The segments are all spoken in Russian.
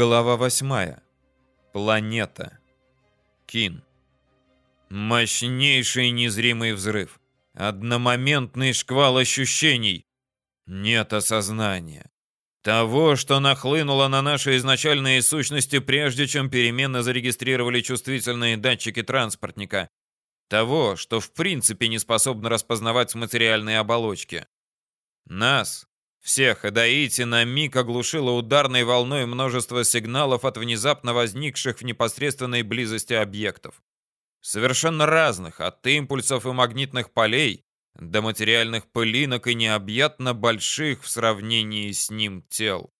Глава восьмая. Планета. Кин. Мощнейший незримый взрыв. Одномоментный шквал ощущений. Нет осознания. Того, что нахлынуло на наши изначальные сущности, прежде чем перемены зарегистрировали чувствительные датчики транспортника. Того, что в принципе не способно распознавать материальные оболочки. Нас, всех Эдаити на миг оглушило ударной волной множество сигналов от внезапно возникших в непосредственной близости объектов. Совершенно разных, от импульсов и магнитных полей до материальных пылинок и необъятно больших в сравнении с ним тел.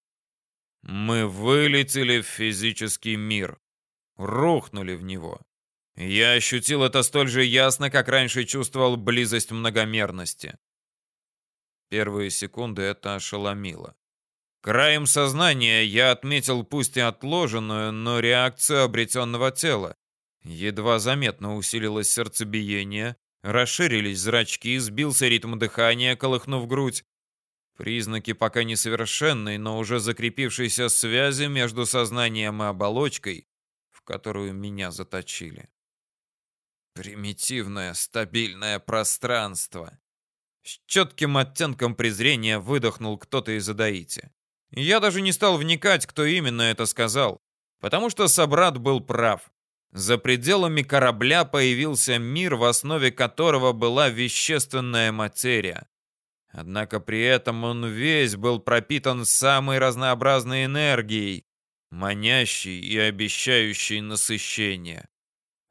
Мы вылетели в физический мир, рухнули в него. Я ощутил это столь же ясно, как раньше чувствовал близость многомерности. Первые секунды это ошеломило. Краем сознания я отметил пусть и отложенную, но реакцию обретенного тела. Едва заметно усилилось сердцебиение, расширились зрачки, сбился ритм дыхания, колыхнув грудь. Признаки пока несовершенной, но уже закрепившейся связи между сознанием и оболочкой, в которую меня заточили. Примитивное стабильное пространство. С четким оттенком презрения выдохнул кто-то из Адаити. Я даже не стал вникать, кто именно это сказал, потому что собрат был прав. За пределами корабля появился мир, в основе которого была вещественная материя. Однако при этом он весь был пропитан самой разнообразной энергией, манящей и обещающей насыщение.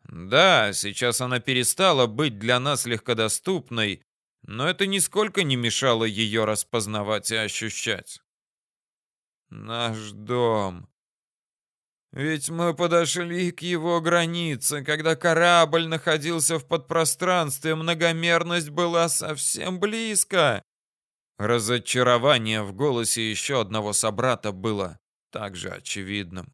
Да, сейчас она перестала быть для нас легкодоступной, но это нисколько не мешало ее распознавать и ощущать. Наш дом. Ведь мы подошли к его границе, когда корабль находился в подпространстве, многомерность была совсем близко. Разочарование в голосе еще одного собрата было также очевидным.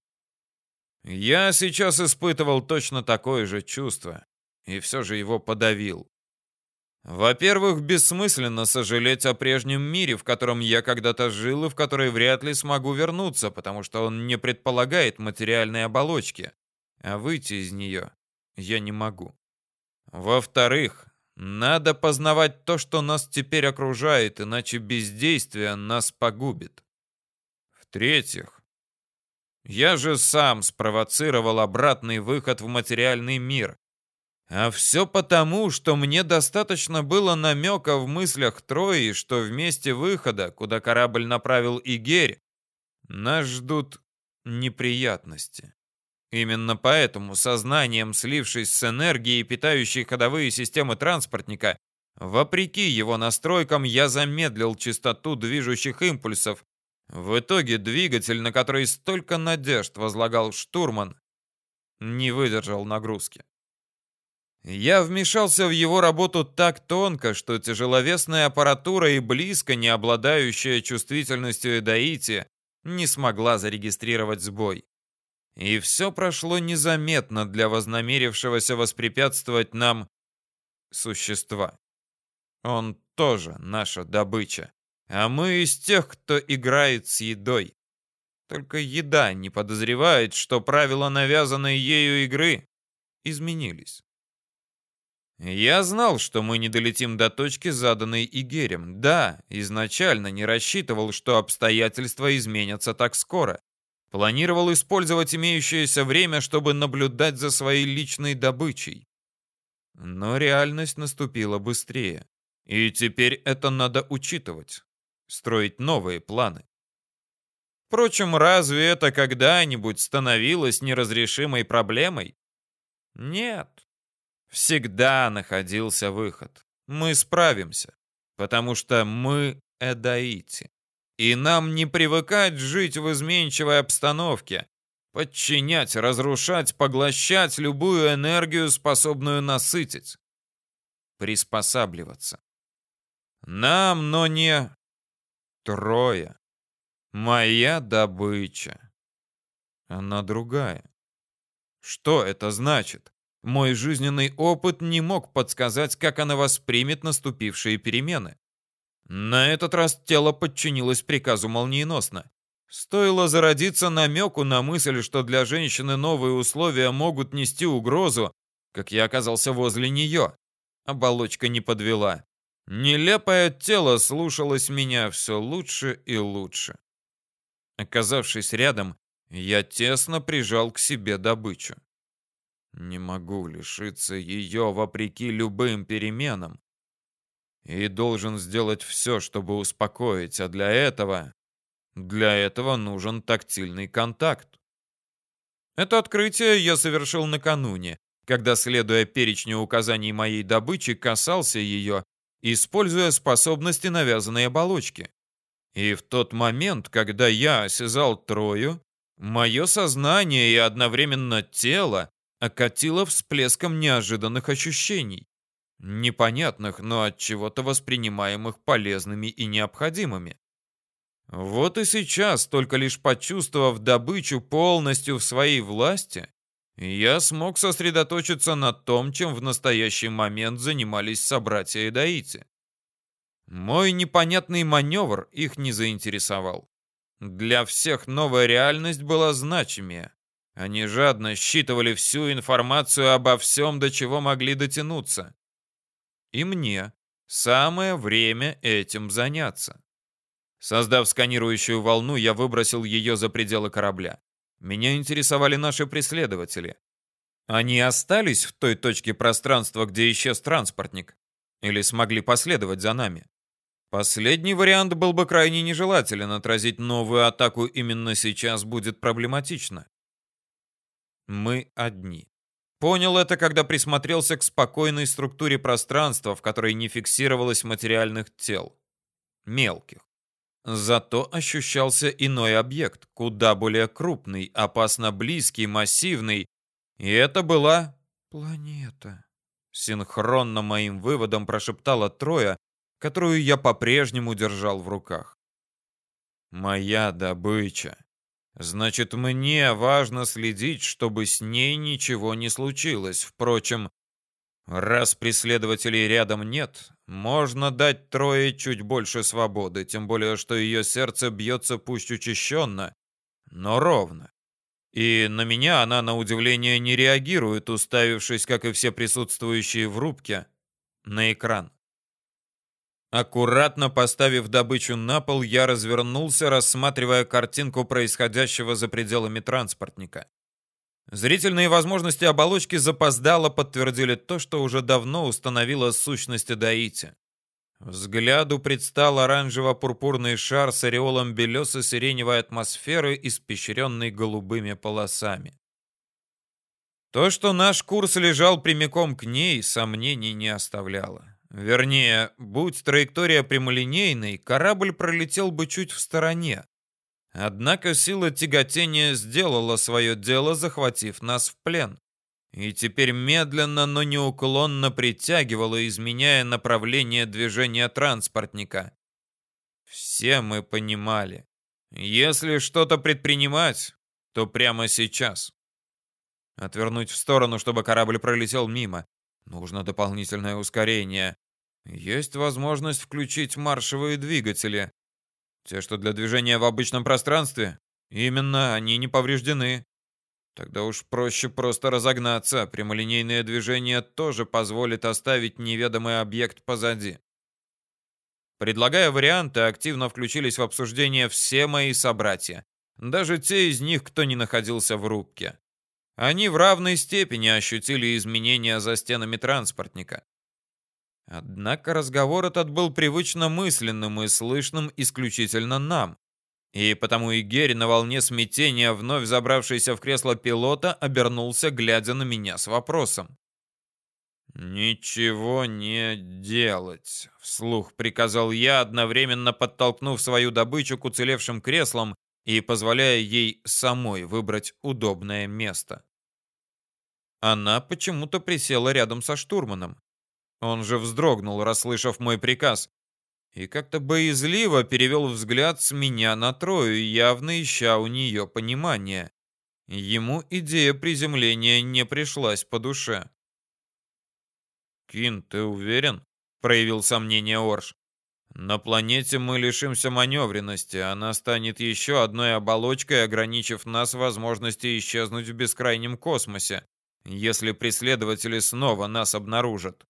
Я сейчас испытывал точно такое же чувство, и все же его подавил. Во-первых, бессмысленно сожалеть о прежнем мире, в котором я когда-то жил и в который вряд ли смогу вернуться, потому что он не предполагает материальной оболочки, а выйти из нее я не могу. Во-вторых, надо познавать то, что нас теперь окружает, иначе бездействие нас погубит. В-третьих, я же сам спровоцировал обратный выход в материальный мир, а все потому, что мне достаточно было намека в мыслях Трои, что в месте выхода, куда корабль направил Игерь, нас ждут неприятности. Именно поэтому, сознанием слившись с энергией, питающей ходовые системы транспортника, вопреки его настройкам, я замедлил частоту движущих импульсов. В итоге двигатель, на который столько надежд возлагал штурман, не выдержал нагрузки. Я вмешался в его работу так тонко, что тяжеловесная аппаратура и близко не обладающая чувствительностью Эдаити не смогла зарегистрировать сбой. И все прошло незаметно для вознамерившегося воспрепятствовать нам существа. Он тоже наша добыча, а мы из тех, кто играет с едой. Только еда не подозревает, что правила навязанной ею игры изменились. Я знал, что мы не долетим до точки, заданной Игерем. Да, изначально не рассчитывал, что обстоятельства изменятся так скоро. Планировал использовать имеющееся время, чтобы наблюдать за своей личной добычей. Но реальность наступила быстрее. И теперь это надо учитывать. Строить новые планы. Впрочем, разве это когда-нибудь становилось неразрешимой проблемой? Нет. Всегда находился выход. Мы справимся, потому что мы Эдаити. И нам не привыкать жить в изменчивой обстановке, подчинять, разрушать, поглощать любую энергию, способную насытить. Приспосабливаться. Нам, но не трое. Моя добыча. Она другая. Что это значит? Мой жизненный опыт не мог подсказать, как она воспримет наступившие перемены. На этот раз тело подчинилось приказу молниеносно. Стоило зародиться намеку на мысль, что для женщины новые условия могут нести угрозу, как я оказался возле нее. Оболочка не подвела. Нелепое тело слушалось меня все лучше и лучше. Оказавшись рядом, я тесно прижал к себе добычу. Не могу лишиться ее вопреки любым переменам. И должен сделать все, чтобы успокоить, а для этого... Для этого нужен тактильный контакт. Это открытие я совершил накануне, когда, следуя перечню указаний моей добычи, касался ее, используя способности навязанной оболочки. И в тот момент, когда я осязал Трою, мое сознание и одновременно тело окатило всплеском неожиданных ощущений. Непонятных, но от чего-то воспринимаемых полезными и необходимыми. Вот и сейчас, только лишь почувствовав добычу полностью в своей власти, я смог сосредоточиться на том, чем в настоящий момент занимались собратья Эдаити. Мой непонятный маневр их не заинтересовал. Для всех новая реальность была значимее. Они жадно считывали всю информацию обо всем, до чего могли дотянуться. И мне самое время этим заняться. Создав сканирующую волну, я выбросил ее за пределы корабля. Меня интересовали наши преследователи. Они остались в той точке пространства, где исчез транспортник? Или смогли последовать за нами? Последний вариант был бы крайне нежелателен, отразить новую атаку именно сейчас будет проблематично. Мы одни. Понял это, когда присмотрелся к спокойной структуре пространства, в которой не фиксировалось материальных тел. Мелких. Зато ощущался иной объект, куда более крупный, опасно близкий, массивный. И это была планета. Синхронно моим выводом прошептала Троя, которую я по-прежнему держал в руках. Моя добыча. Значит, мне важно следить, чтобы с ней ничего не случилось. Впрочем, раз преследователей рядом нет, можно дать Трое чуть больше свободы, тем более, что ее сердце бьется пусть учащенно, но ровно. И на меня она, на удивление, не реагирует, уставившись, как и все присутствующие в рубке, на экран. Аккуратно поставив добычу на пол, я развернулся, рассматривая картинку происходящего за пределами транспортника. Зрительные возможности оболочки запоздало подтвердили то, что уже давно установила сущность Даити. Взгляду предстал оранжево-пурпурный шар с ореолом белесо-сиреневой атмосферы, испещренной голубыми полосами. То, что наш курс лежал прямиком к ней, сомнений не оставляло. Вернее, будь траектория прямолинейной, корабль пролетел бы чуть в стороне. Однако сила тяготения сделала свое дело, захватив нас в плен. И теперь медленно, но неуклонно притягивала, изменяя направление движения транспортника. Все мы понимали, если что-то предпринимать, то прямо сейчас. Отвернуть в сторону, чтобы корабль пролетел мимо. Нужно дополнительное ускорение. Есть возможность включить маршевые двигатели. Те, что для движения в обычном пространстве. Именно, они не повреждены. Тогда уж проще просто разогнаться. Прямолинейное движение тоже позволит оставить неведомый объект позади. Предлагая варианты, активно включились в обсуждение все мои собратья. Даже те из них, кто не находился в рубке. Они в равной степени ощутили изменения за стенами транспортника. Однако разговор этот был привычно мысленным и слышным исключительно нам. И потому и Герри на волне смятения, вновь забравшийся в кресло пилота, обернулся, глядя на меня с вопросом. «Ничего не делать», — вслух приказал я, одновременно подтолкнув свою добычу к уцелевшим креслам и позволяя ей самой выбрать удобное место. Она почему-то присела рядом со штурманом. Он же вздрогнул, расслышав мой приказ, и как-то боязливо перевел взгляд с меня на Трою, явно ища у нее понимания. Ему идея приземления не пришлась по душе. «Кин, ты уверен?» — проявил сомнение Орш. На планете мы лишимся маневренности, она станет еще одной оболочкой, ограничив нас возможности исчезнуть в бескрайнем космосе, если преследователи снова нас обнаружат.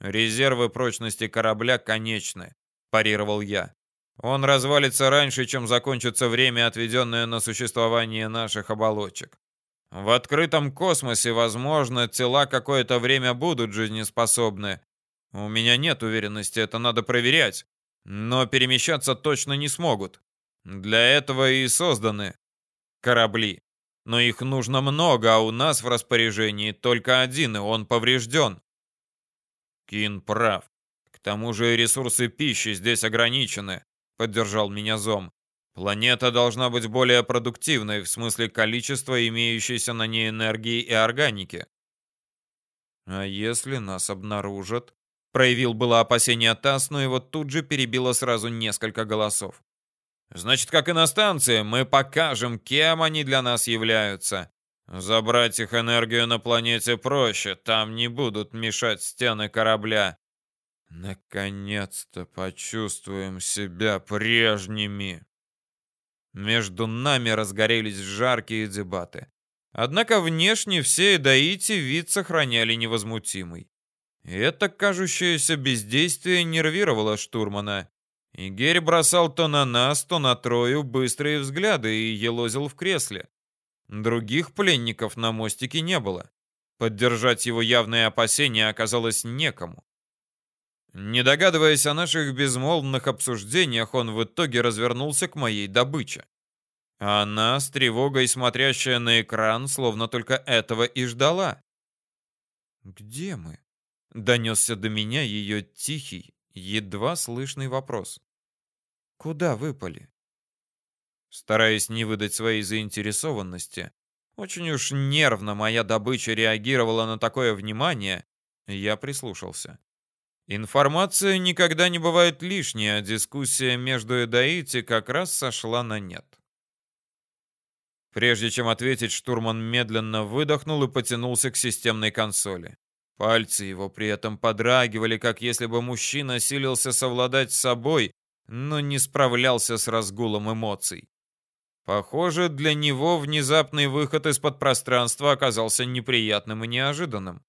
Резервы прочности корабля конечны, парировал я. Он развалится раньше, чем закончится время, отведенное на существование наших оболочек. В открытом космосе, возможно, тела какое-то время будут жизнеспособны, у меня нет уверенности, это надо проверять. Но перемещаться точно не смогут. Для этого и созданы корабли. Но их нужно много, а у нас в распоряжении только один, и он поврежден. Кин прав. К тому же ресурсы пищи здесь ограничены, поддержал меня Зом. Планета должна быть более продуктивной в смысле количества имеющейся на ней энергии и органики. А если нас обнаружат? Проявил было опасение ТАСС, но его тут же перебило сразу несколько голосов. «Значит, как и на станции, мы покажем, кем они для нас являются. Забрать их энергию на планете проще, там не будут мешать стены корабля. Наконец-то почувствуем себя прежними». Между нами разгорелись жаркие дебаты. Однако внешне все Эдаити вид сохраняли невозмутимый. Это кажущееся бездействие нервировало штурмана. И Герри бросал то на нас, то на Трою быстрые взгляды и елозил в кресле. Других пленников на мостике не было. Поддержать его явные опасения оказалось некому. Не догадываясь о наших безмолвных обсуждениях, он в итоге развернулся к моей добыче. Она, с тревогой смотрящая на экран, словно только этого и ждала. «Где мы?» Донесся до меня ее тихий, едва слышный вопрос. «Куда выпали?» Стараясь не выдать своей заинтересованности, очень уж нервно моя добыча реагировала на такое внимание, я прислушался. Информация никогда не бывает лишней, а дискуссия между Эдаити как раз сошла на нет. Прежде чем ответить, штурман медленно выдохнул и потянулся к системной консоли. Пальцы его при этом подрагивали, как если бы мужчина силился совладать с собой, но не справлялся с разгулом эмоций. Похоже, для него внезапный выход из-под пространства оказался неприятным и неожиданным.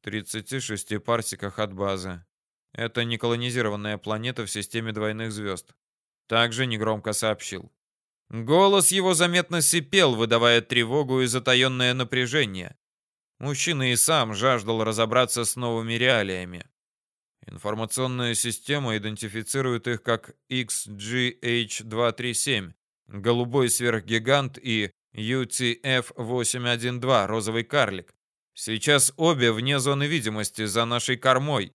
В 36 парсиках от базы. Это не колонизированная планета в системе двойных звезд. Также негромко сообщил. Голос его заметно сипел, выдавая тревогу и затаенное напряжение. Мужчина и сам жаждал разобраться с новыми реалиями. Информационная система идентифицирует их как XGH237, голубой сверхгигант и UTF-812, розовый карлик. Сейчас обе вне зоны видимости, за нашей кормой.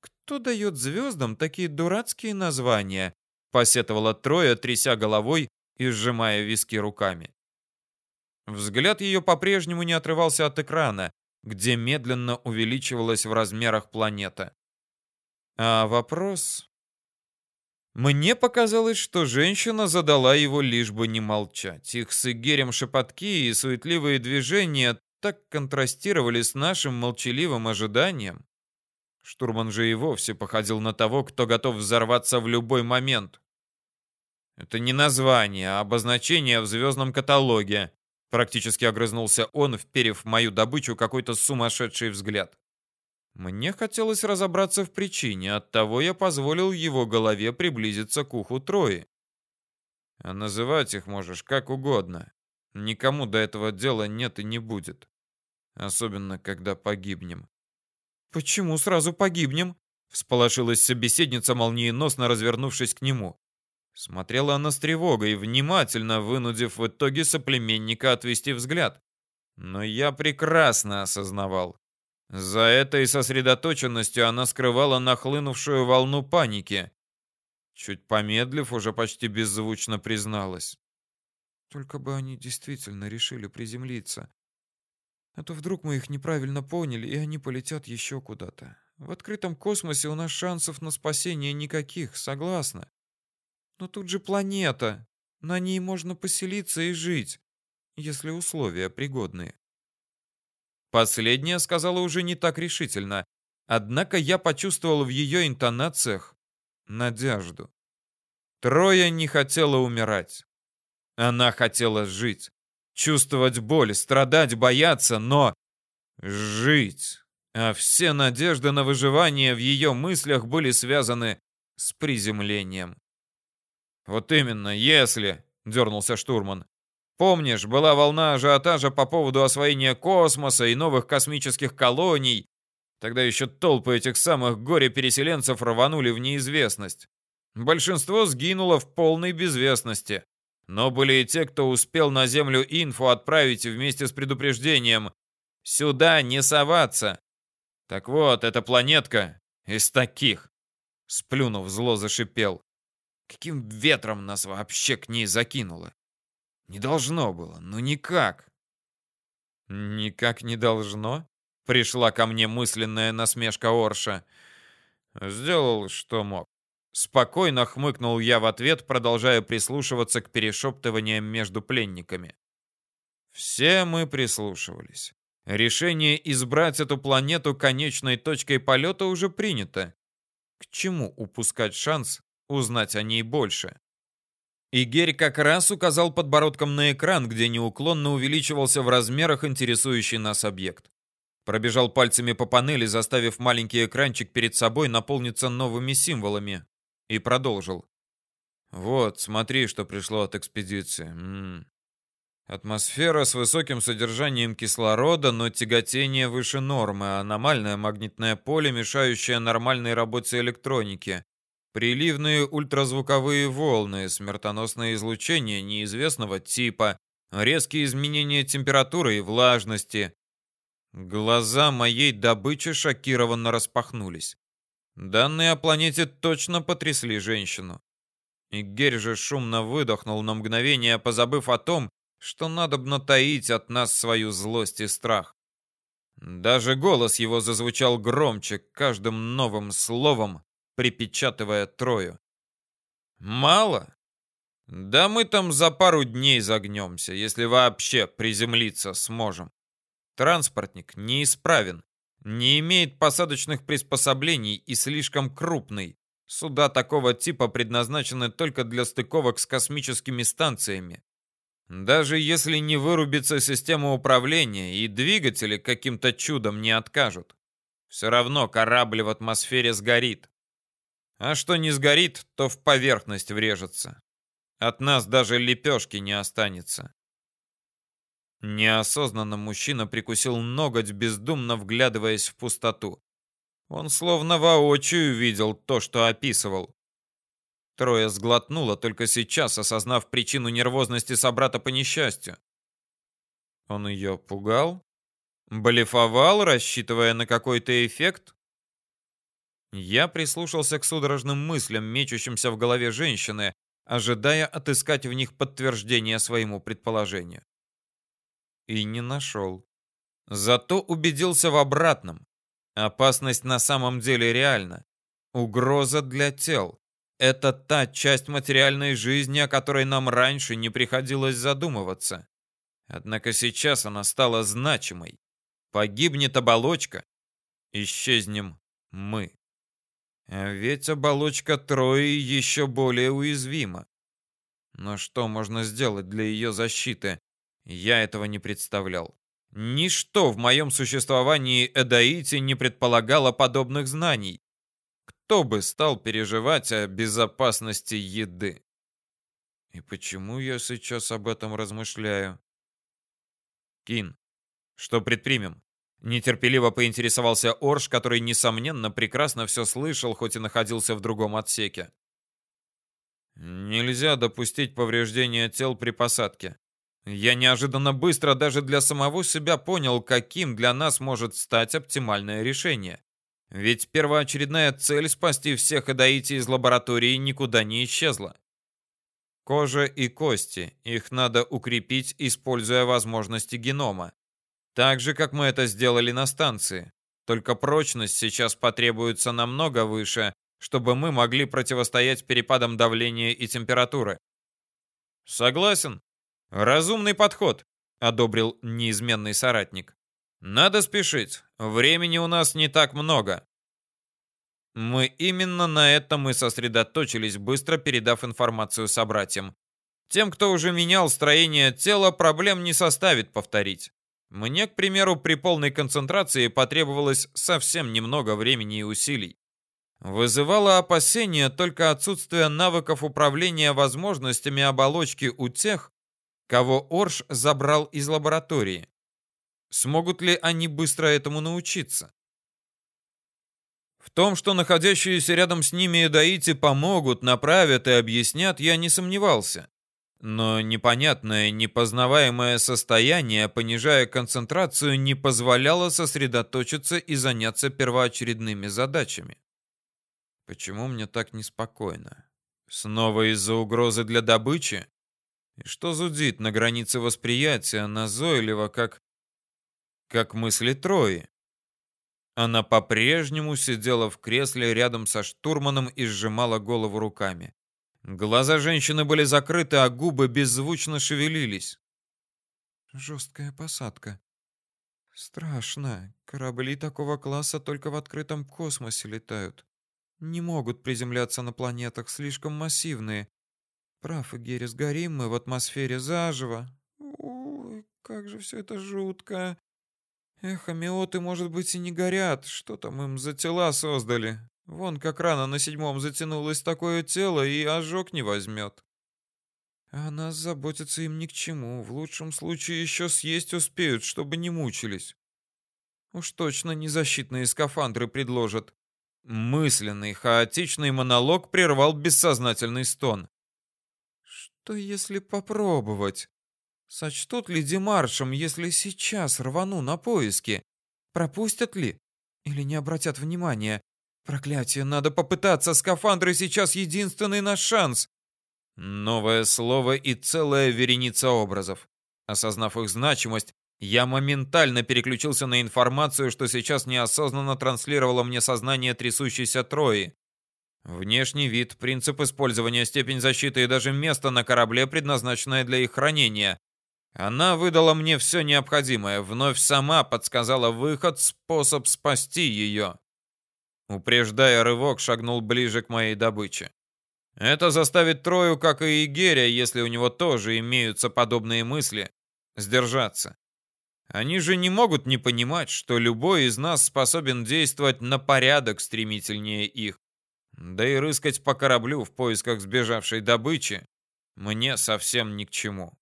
Кто дает звездам такие дурацкие названия? Посетовала Троя, тряся головой и сжимая виски руками. Взгляд ее по-прежнему не отрывался от экрана, где медленно увеличивалась в размерах планета. А вопрос... Мне показалось, что женщина задала его лишь бы не молчать. Их с Игерем шепотки и суетливые движения так контрастировали с нашим молчаливым ожиданием. Штурман же и вовсе походил на того, кто готов взорваться в любой момент. Это не название, а обозначение в звездном каталоге. Практически огрызнулся он, вперев в мою добычу какой-то сумасшедший взгляд. Мне хотелось разобраться в причине, оттого я позволил его голове приблизиться к уху Трои. А называть их можешь как угодно. Никому до этого дела нет и не будет. Особенно, когда погибнем. «Почему сразу погибнем?» — всполошилась собеседница, молниеносно развернувшись к нему. Смотрела она с тревогой, внимательно вынудив в итоге соплеменника отвести взгляд. Но я прекрасно осознавал. За этой сосредоточенностью она скрывала нахлынувшую волну паники. Чуть помедлив, уже почти беззвучно призналась. Только бы они действительно решили приземлиться. А то вдруг мы их неправильно поняли, и они полетят еще куда-то. В открытом космосе у нас шансов на спасение никаких, согласна. Но тут же планета. На ней можно поселиться и жить, если условия пригодные. Последняя сказала уже не так решительно, Однако я почувствовал в ее интонациях надежду. Троя не хотела умирать. Она хотела жить, чувствовать боль, страдать, бояться, но жить. А все надежды на выживание в ее мыслях были связаны с приземлением. «Вот именно, если...» — дернулся штурман. «Помнишь, была волна ажиотажа по поводу освоения космоса и новых космических колоний? Тогда еще толпы этих самых горе-переселенцев рванули в неизвестность. Большинство сгинуло в полной безвестности. Но были и те, кто успел на Землю инфу отправить вместе с предупреждением. «Сюда не соваться!» Так вот, эта планетка из таких. Сплюнув, зло зашипел. Каким ветром нас вообще к ней закинуло? Не должно было, ну никак. Никак не должно? Пришла ко мне мысленная насмешка Орша. Сделал, что мог. Спокойно хмыкнул я в ответ, продолжая прислушиваться к перешептываниям между пленниками. Все мы прислушивались. Решение избрать эту планету конечной точкой полета уже принято. К чему упускать шанс узнать о ней больше? Игерь как раз указал подбородком на экран, где неуклонно увеличивался в размерах интересующий нас объект. Пробежал пальцами по панели, заставив маленький экранчик перед собой наполниться новыми символами и продолжил. «Вот, смотри, что пришло от экспедиции. М -м. Атмосфера с высоким содержанием кислорода, но тяготение выше нормы, аномальное магнитное поле, мешающее нормальной работе электроники, приливные ультразвуковые волны, смертоносное излучение неизвестного типа, резкие изменения температуры и влажности». Глаза моей добычи шокированно распахнулись. Данные о планете точно потрясли женщину. И Герь же шумно выдохнул на мгновение, позабыв о том, что надо бы натаить от нас свою злость и страх. Даже голос его зазвучал громче, каждым новым словом припечатывая Трою. «Мало? Да мы там за пару дней загнемся, если вообще приземлиться сможем. Транспортник неисправен не имеет посадочных приспособлений и слишком крупный. Суда такого типа предназначены только для стыковок с космическими станциями. Даже если не вырубится система управления и двигатели каким-то чудом не откажут, все равно корабль в атмосфере сгорит. А что не сгорит, то в поверхность врежется. От нас даже лепешки не останется. Неосознанно мужчина прикусил ноготь, бездумно вглядываясь в пустоту. Он словно воочию видел то, что описывал. Трое сглотнуло, только сейчас осознав причину нервозности собрата по несчастью. Он ее пугал? Блефовал, рассчитывая на какой-то эффект? Я прислушался к судорожным мыслям, мечущимся в голове женщины, ожидая отыскать в них подтверждение своему предположению и не нашел. Зато убедился в обратном. Опасность на самом деле реальна. Угроза для тел. Это та часть материальной жизни, о которой нам раньше не приходилось задумываться. Однако сейчас она стала значимой. Погибнет оболочка, исчезнем мы. А ведь оболочка Трои еще более уязвима. Но что можно сделать для ее защиты? Я этого не представлял. Ничто в моем существовании Эдаити не предполагало подобных знаний. Кто бы стал переживать о безопасности еды? И почему я сейчас об этом размышляю? Кин, что предпримем? Нетерпеливо поинтересовался Орш, который, несомненно, прекрасно все слышал, хоть и находился в другом отсеке. Нельзя допустить повреждения тел при посадке. Я неожиданно быстро даже для самого себя понял, каким для нас может стать оптимальное решение. Ведь первоочередная цель спасти всех Эдаити из лаборатории никуда не исчезла. Кожа и кости. Их надо укрепить, используя возможности генома. Так же, как мы это сделали на станции. Только прочность сейчас потребуется намного выше, чтобы мы могли противостоять перепадам давления и температуры. Согласен, «Разумный подход», — одобрил неизменный соратник. «Надо спешить. Времени у нас не так много. Мы именно на этом и сосредоточились, быстро передав информацию собратьям. Тем, кто уже менял строение тела, проблем не составит повторить. Мне, к примеру, при полной концентрации потребовалось совсем немного времени и усилий. Вызывало опасения только отсутствие навыков управления возможностями оболочки у тех, кого Орш забрал из лаборатории. Смогут ли они быстро этому научиться? В том, что находящиеся рядом с ними эдаити помогут, направят и объяснят, я не сомневался. Но непонятное, непознаваемое состояние, понижая концентрацию, не позволяло сосредоточиться и заняться первоочередными задачами. Почему мне так неспокойно? Снова из-за угрозы для добычи? И что зудит на границе восприятия, назойливо, как... как мысли Трои? Она по-прежнему сидела в кресле рядом со штурманом и сжимала голову руками. Глаза женщины были закрыты, а губы беззвучно шевелились. Жесткая посадка. Страшно. Корабли такого класса только в открытом космосе летают. Не могут приземляться на планетах, слишком массивные. Прав, Игерри, сгорим мы в атмосфере заживо. Ой, как же все это жутко. Эх, амиоты, может быть, и не горят. Что там им за тела создали? Вон как рано на седьмом затянулось такое тело и ожог не возьмет. А нас заботиться им ни к чему. В лучшем случае еще съесть успеют, чтобы не мучились. Уж точно не скафандры предложат. Мысленный, хаотичный монолог прервал бессознательный стон. Что если попробовать? Сочтут ли демаршем, если сейчас рвану на поиски? Пропустят ли? Или не обратят внимания? Проклятие, надо попытаться. Скафандры сейчас единственный наш шанс. Новое слово и целая вереница образов. Осознав их значимость, я моментально переключился на информацию, что сейчас неосознанно транслировало мне сознание трясущейся Трои. Внешний вид, принцип использования, степень защиты и даже место на корабле, предназначенное для их хранения. Она выдала мне все необходимое, вновь сама подсказала выход, способ спасти ее. Упреждая рывок, шагнул ближе к моей добыче. Это заставит Трою, как и Игеря, если у него тоже имеются подобные мысли, сдержаться. Они же не могут не понимать, что любой из нас способен действовать на порядок стремительнее их. Да и рыскать по кораблю в поисках сбежавшей добычи мне совсем ни к чему.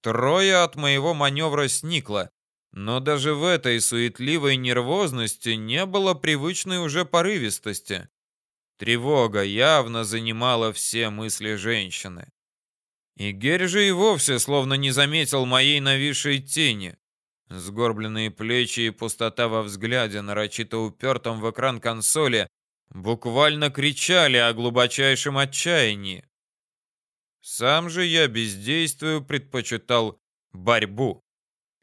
Трое от моего маневра сникла, но даже в этой суетливой нервозности не было привычной уже порывистости. Тревога явно занимала все мысли женщины. И Герь же и вовсе словно не заметил моей нависшей тени. Сгорбленные плечи и пустота во взгляде, нарочито упертом в экран консоли, буквально кричали о глубочайшем отчаянии. Сам же я бездействию предпочитал борьбу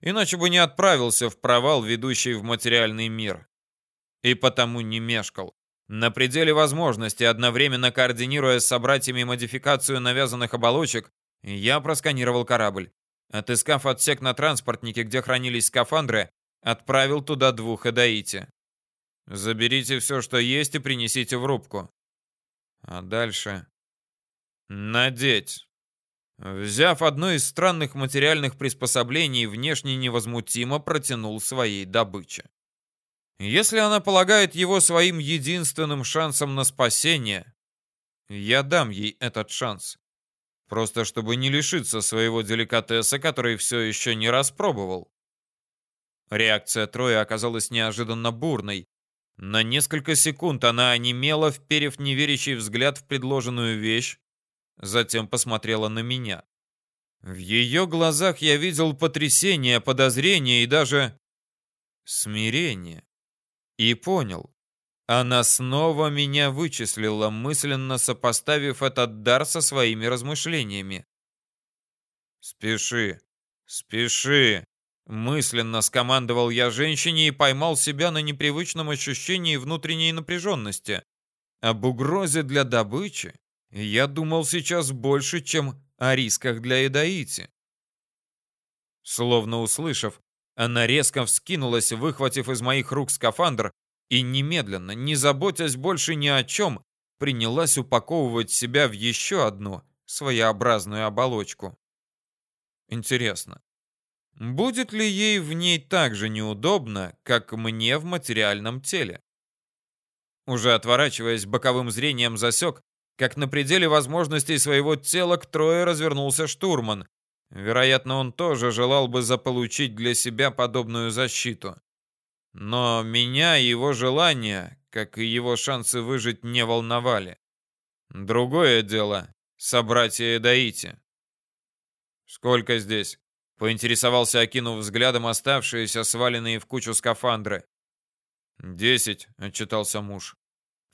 иначе бы не отправился в провал, ведущий в материальный мир. И потому не мешкал. На пределе возможностей, одновременно координируя с собратьями модификацию навязанных оболочек, я просканировал корабль. Отыскав отсек на транспортнике, где хранились скафандры, отправил туда двух Эдаити. Заберите все, что есть, и принесите в рубку. А дальше... Надеть. Взяв одно из странных материальных приспособлений, внешне невозмутимо протянул своей добыче. Если она полагает его своим единственным шансом на спасение, я дам ей этот шанс. Просто чтобы не лишиться своего деликатеса, который все еще не распробовал. Реакция Троя оказалась неожиданно бурной. На несколько секунд она онемела, вперев неверящий взгляд в предложенную вещь, затем посмотрела на меня. В ее глазах я видел потрясение, подозрение и даже смирение. И понял. Она снова меня вычислила, мысленно сопоставив этот дар со своими размышлениями. «Спеши, спеши!» Мысленно скомандовал я женщине и поймал себя на непривычном ощущении внутренней напряженности. Об угрозе для добычи я думал сейчас больше, чем о рисках для Эдаити. Словно услышав, она резко вскинулась, выхватив из моих рук скафандр, и немедленно, не заботясь больше ни о чем, принялась упаковывать себя в еще одну своеобразную оболочку. Интересно, будет ли ей в ней так же неудобно, как мне в материальном теле? Уже отворачиваясь боковым зрением засек, как на пределе возможностей своего тела к трое развернулся штурман. Вероятно, он тоже желал бы заполучить для себя подобную защиту. Но меня и его желания, как и его шансы выжить, не волновали. Другое дело — собратья Эдаити. «Сколько здесь?» — поинтересовался, окинув взглядом оставшиеся, сваленные в кучу скафандры. «Десять», — отчитался муж.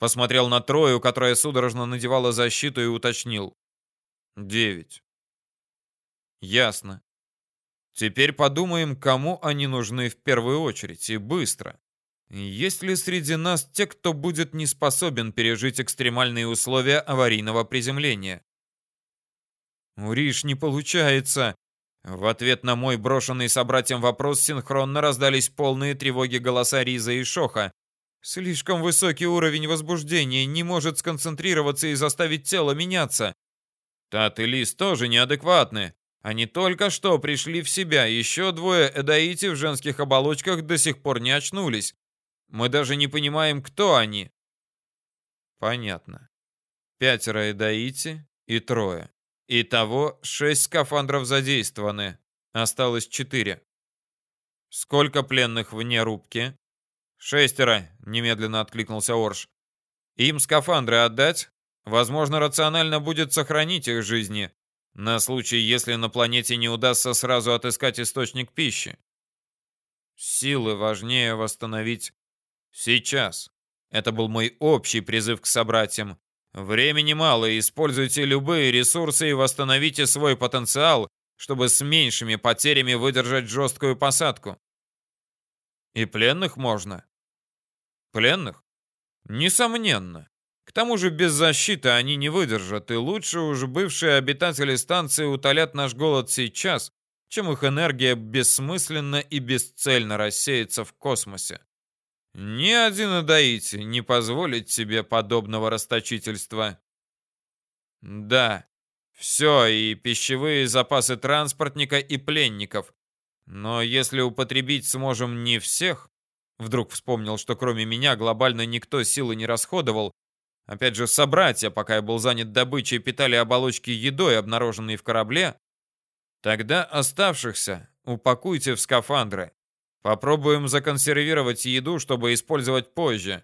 Посмотрел на Трою, которая судорожно надевала защиту, и уточнил. «Девять». «Ясно. Теперь подумаем, кому они нужны в первую очередь, и быстро. Есть ли среди нас те, кто будет не способен пережить экстремальные условия аварийного приземления?» «Уриш, не получается!» В ответ на мой брошенный собратьям вопрос синхронно раздались полные тревоги голоса Риза и Шоха. Слишком высокий уровень возбуждения не может сконцентрироваться и заставить тело меняться. Тат и Лис тоже неадекватны. Они только что пришли в себя, еще двое эдаити в женских оболочках до сих пор не очнулись. Мы даже не понимаем, кто они. Понятно. Пятеро эдаити и трое. Итого шесть скафандров задействованы. Осталось четыре. Сколько пленных вне рубки? «Шестеро», — немедленно откликнулся Орш. «Им скафандры отдать? Возможно, рационально будет сохранить их жизни, на случай, если на планете не удастся сразу отыскать источник пищи. Силы важнее восстановить сейчас. Это был мой общий призыв к собратьям. Времени мало, используйте любые ресурсы и восстановите свой потенциал, чтобы с меньшими потерями выдержать жесткую посадку. И пленных можно. Пленных? Несомненно. К тому же без защиты они не выдержат, и лучше уж бывшие обитатели станции утолят наш голод сейчас, чем их энергия бессмысленно и бесцельно рассеется в космосе. Ни один Адаити не позволит себе подобного расточительства. Да, все, и пищевые запасы транспортника, и пленников. Но если употребить сможем не всех, Вдруг вспомнил, что кроме меня глобально никто силы не расходовал. Опять же, собратья, пока я был занят добычей, питали оболочки едой, обнаруженной в корабле. Тогда оставшихся упакуйте в скафандры. Попробуем законсервировать еду, чтобы использовать позже.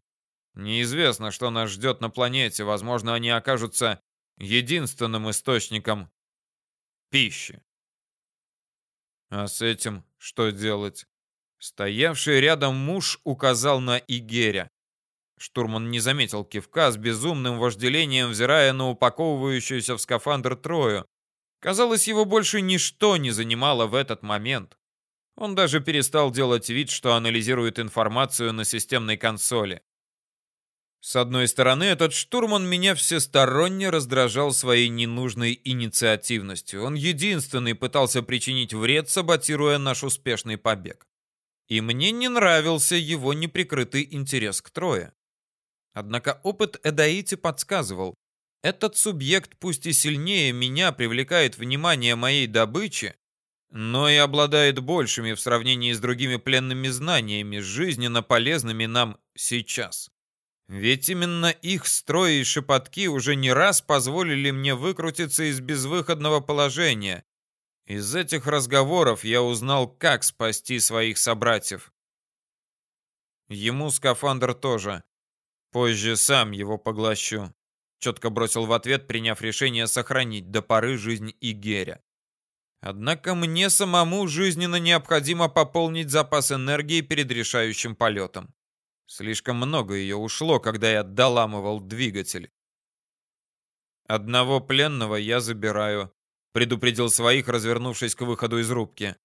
Неизвестно, что нас ждет на планете. Возможно, они окажутся единственным источником пищи. А с этим что делать? Стоявший рядом муж указал на Игеря. Штурман не заметил кивка с безумным вожделением, взирая на упаковывающуюся в скафандр Трою. Казалось, его больше ничто не занимало в этот момент. Он даже перестал делать вид, что анализирует информацию на системной консоли. С одной стороны, этот штурман меня всесторонне раздражал своей ненужной инициативностью. Он единственный пытался причинить вред, саботируя наш успешный побег и мне не нравился его неприкрытый интерес к Трое. Однако опыт Эдаити подсказывал, этот субъект пусть и сильнее меня привлекает внимание моей добычи, но и обладает большими в сравнении с другими пленными знаниями, жизненно полезными нам сейчас. Ведь именно их строи и шепотки уже не раз позволили мне выкрутиться из безвыходного положения, из этих разговоров я узнал, как спасти своих собратьев. Ему скафандр тоже. Позже сам его поглощу. Четко бросил в ответ, приняв решение сохранить до поры жизнь Игеря. Однако мне самому жизненно необходимо пополнить запас энергии перед решающим полетом. Слишком много ее ушло, когда я доламывал двигатель. Одного пленного я забираю предупредил своих, развернувшись к выходу из рубки.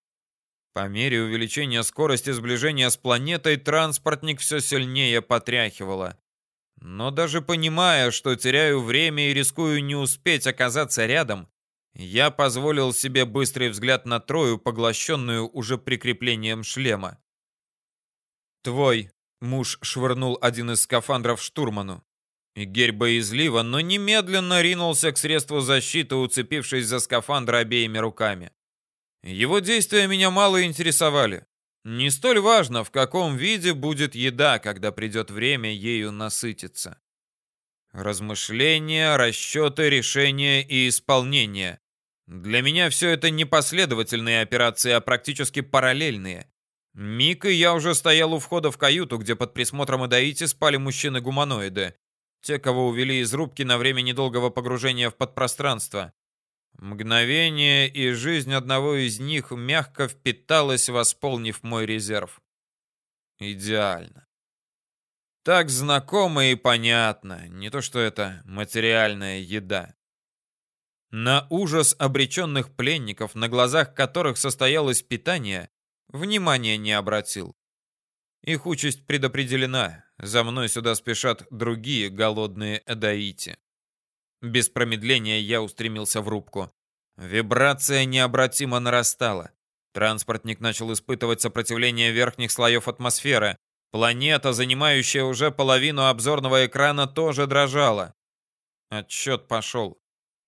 По мере увеличения скорости сближения с планетой, транспортник все сильнее потряхивало. Но даже понимая, что теряю время и рискую не успеть оказаться рядом, я позволил себе быстрый взгляд на Трою, поглощенную уже прикреплением шлема. «Твой», Муж швырнул один из скафандров штурману. Игерь боязливо, но немедленно ринулся к средству защиты, уцепившись за скафандр обеими руками. Его действия меня мало интересовали. Не столь важно, в каком виде будет еда, когда придет время ею насытиться. Размышления, расчеты, решения и исполнение. Для меня все это не последовательные операции, а практически параллельные. Миг и я уже стоял у входа в каюту, где под присмотром Адаити спали мужчины-гуманоиды. Те, кого увели из рубки на время недолгого погружения в подпространство. Мгновение и жизнь одного из них мягко впиталась, восполнив мой резерв. Идеально. Так знакомо и понятно, не то что это материальная еда. На ужас обреченных пленников, на глазах которых состоялось питание, внимания не обратил. Их участь предопределена. За мной сюда спешат другие голодные эдаити. Без промедления я устремился в рубку. Вибрация необратимо нарастала. Транспортник начал испытывать сопротивление верхних слоев атмосферы. Планета, занимающая уже половину обзорного экрана, тоже дрожала. Отсчет пошел.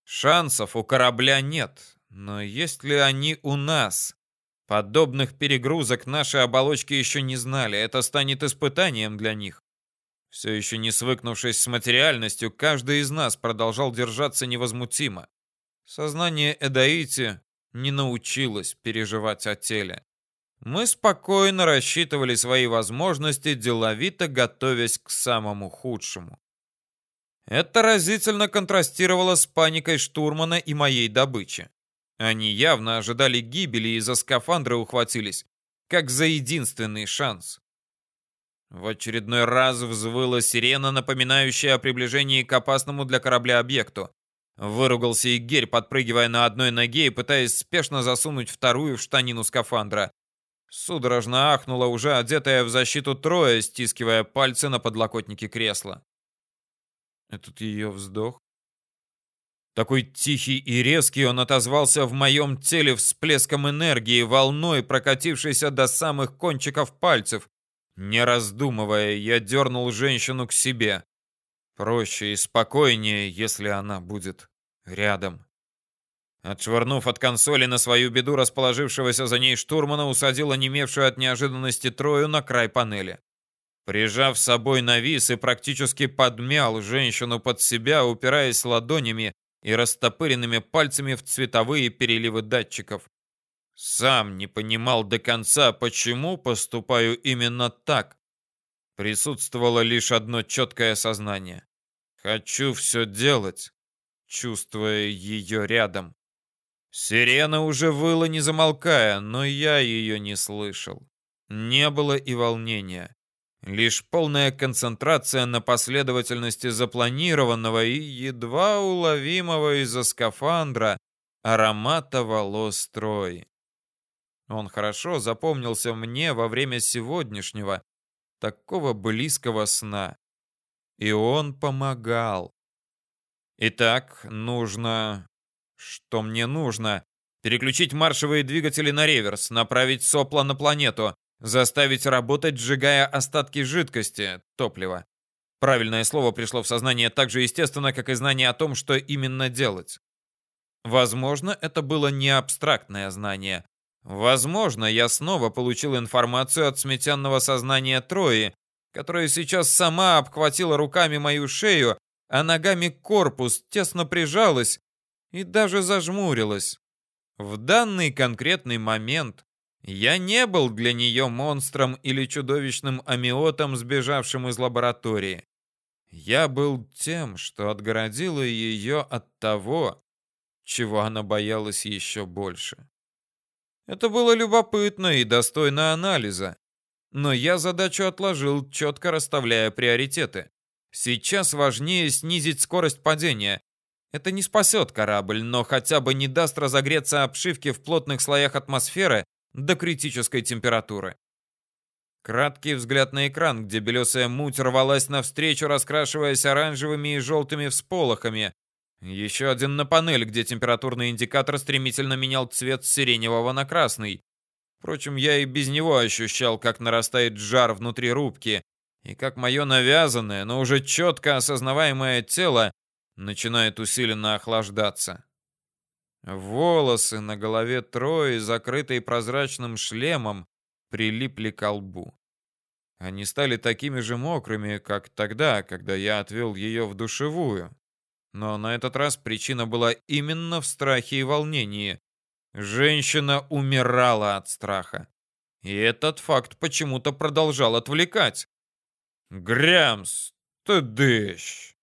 Шансов у корабля нет, но есть ли они у нас? Подобных перегрузок наши оболочки еще не знали, это станет испытанием для них. Все еще не свыкнувшись с материальностью, каждый из нас продолжал держаться невозмутимо. Сознание Эдаити не научилось переживать о теле. Мы спокойно рассчитывали свои возможности, деловито готовясь к самому худшему. Это разительно контрастировало с паникой штурмана и моей добычи. Они явно ожидали гибели и за скафандры ухватились, как за единственный шанс. В очередной раз взвыла сирена, напоминающая о приближении к опасному для корабля объекту. Выругался Игерь, подпрыгивая на одной ноге и пытаясь спешно засунуть вторую в штанину скафандра. Судорожно ахнула уже одетая в защиту трое, стискивая пальцы на подлокотнике кресла. Этот ее вздох такой тихий и резкий он отозвался в моем теле всплеском энергии, волной, прокатившейся до самых кончиков пальцев. Не раздумывая, я дернул женщину к себе. Проще и спокойнее, если она будет рядом. Отшвырнув от консоли на свою беду расположившегося за ней штурмана, усадил онемевшую от неожиданности Трою на край панели. Прижав с собой навис и практически подмял женщину под себя, упираясь ладонями и растопыренными пальцами в цветовые переливы датчиков. Сам не понимал до конца, почему поступаю именно так. Присутствовало лишь одно четкое сознание. Хочу все делать, чувствуя ее рядом. Сирена уже выла, не замолкая, но я ее не слышал. Не было и волнения. Лишь полная концентрация на последовательности запланированного и едва уловимого из-за скафандра аромата волос Трои. Он хорошо запомнился мне во время сегодняшнего, такого близкого сна. И он помогал. Итак, нужно... Что мне нужно? Переключить маршевые двигатели на реверс, направить сопла на планету, Заставить работать, сжигая остатки жидкости, топлива. Правильное слово пришло в сознание так же естественно, как и знание о том, что именно делать. Возможно, это было не абстрактное знание. Возможно, я снова получил информацию от сметенного сознания Трои, которая сейчас сама обхватила руками мою шею, а ногами корпус, тесно прижалась и даже зажмурилась. В данный конкретный момент я не был для нее монстром или чудовищным амиотом, сбежавшим из лаборатории. Я был тем, что отгородило ее от того, чего она боялась еще больше. Это было любопытно и достойно анализа. Но я задачу отложил, четко расставляя приоритеты. Сейчас важнее снизить скорость падения. Это не спасет корабль, но хотя бы не даст разогреться обшивке в плотных слоях атмосферы до критической температуры. Краткий взгляд на экран, где белесая муть рвалась навстречу, раскрашиваясь оранжевыми и желтыми всполохами. Еще один на панель, где температурный индикатор стремительно менял цвет с сиреневого на красный. Впрочем, я и без него ощущал, как нарастает жар внутри рубки, и как мое навязанное, но уже четко осознаваемое тело начинает усиленно охлаждаться. Волосы на голове Трои, закрытые прозрачным шлемом, прилипли к лбу. Они стали такими же мокрыми, как тогда, когда я отвел ее в душевую. Но на этот раз причина была именно в страхе и волнении. Женщина умирала от страха. И этот факт почему-то продолжал отвлекать. «Грямс, ты дышь!»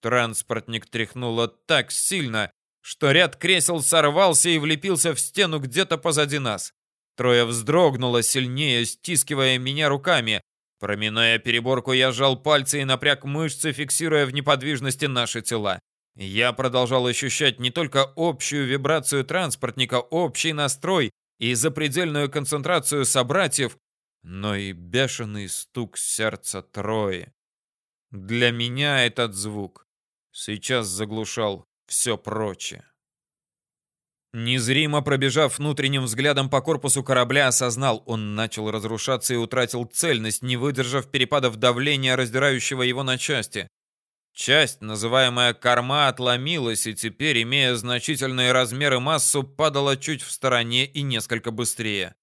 Транспортник тряхнуло так сильно, что ряд кресел сорвался и влепился в стену где-то позади нас. Трое вздрогнуло сильнее, стискивая меня руками. Проминая переборку, я сжал пальцы и напряг мышцы, фиксируя в неподвижности наши тела. Я продолжал ощущать не только общую вибрацию транспортника, общий настрой и запредельную концентрацию собратьев, но и бешеный стук сердца Трои. Для меня этот звук сейчас заглушал все прочее. Незримо пробежав внутренним взглядом по корпусу корабля, осознал, он начал разрушаться и утратил цельность, не выдержав перепадов давления, раздирающего его на части. Часть, называемая корма, отломилась и теперь, имея значительные размеры массу, падала чуть в стороне и несколько быстрее.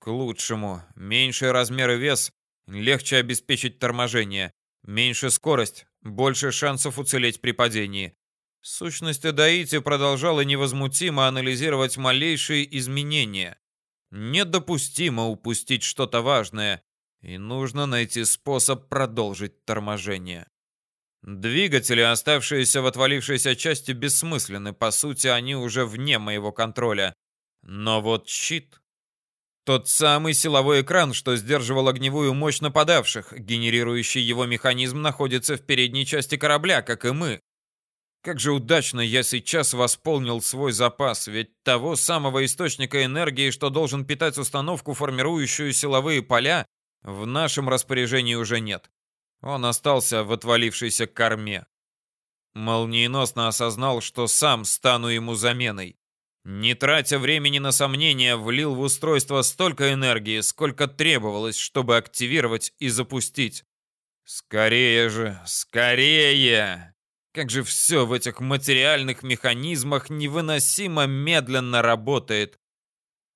К лучшему. Меньший размер и вес, легче обеспечить торможение. Меньше скорость, больше шансов уцелеть при падении. Сущность Эдаити продолжала невозмутимо анализировать малейшие изменения. Недопустимо упустить что-то важное, и нужно найти способ продолжить торможение. Двигатели, оставшиеся в отвалившейся части, бессмысленны, по сути, они уже вне моего контроля. Но вот щит... Тот самый силовой экран, что сдерживал огневую мощь нападавших, генерирующий его механизм находится в передней части корабля, как и мы. Как же удачно я сейчас восполнил свой запас, ведь того самого источника энергии, что должен питать установку, формирующую силовые поля, в нашем распоряжении уже нет. Он остался в отвалившейся корме. Молниеносно осознал, что сам стану ему заменой. Не тратя времени на сомнения, влил в устройство столько энергии, сколько требовалось, чтобы активировать и запустить. Скорее же, скорее! Как же все в этих материальных механизмах невыносимо медленно работает.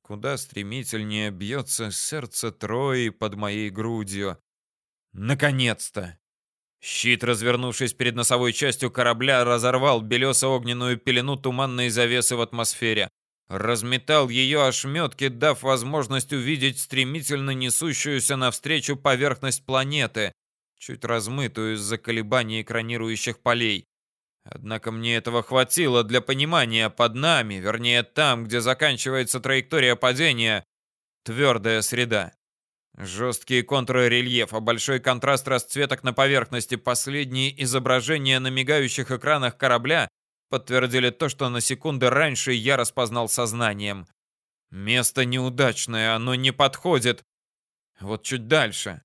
Куда стремительнее бьется сердце Трои под моей грудью. Наконец-то! Щит, развернувшись перед носовой частью корабля, разорвал белесо-огненную пелену туманной завесы в атмосфере. Разметал ее ошметки, дав возможность увидеть стремительно несущуюся навстречу поверхность планеты, чуть размытую из-за колебаний экранирующих полей. Однако мне этого хватило для понимания под нами, вернее там, где заканчивается траектория падения, твердая среда. Жесткие контуры рельефа, большой контраст расцветок на поверхности, последние изображения на мигающих экранах корабля подтвердили то, что на секунды раньше я распознал сознанием. Место неудачное, оно не подходит. Вот чуть дальше.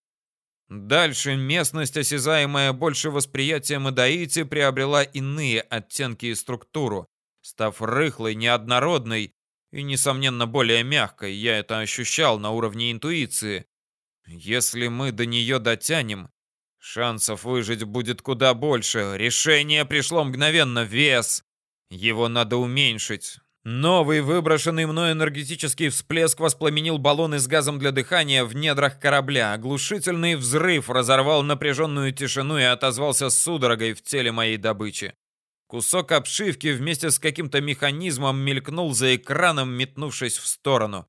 Дальше местность, осязаемая больше восприятием Идаити, приобрела иные оттенки и структуру, став рыхлой, неоднородной и, несомненно, более мягкой. Я это ощущал на уровне интуиции. Если мы до нее дотянем, шансов выжить будет куда больше. Решение пришло мгновенно. Вес. Его надо уменьшить. Новый выброшенный мной энергетический всплеск воспламенил баллоны с газом для дыхания в недрах корабля. Оглушительный взрыв разорвал напряженную тишину и отозвался судорогой в теле моей добычи. Кусок обшивки вместе с каким-то механизмом мелькнул за экраном, метнувшись в сторону.